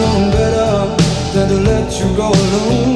known better than to let you go alone.